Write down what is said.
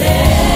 صا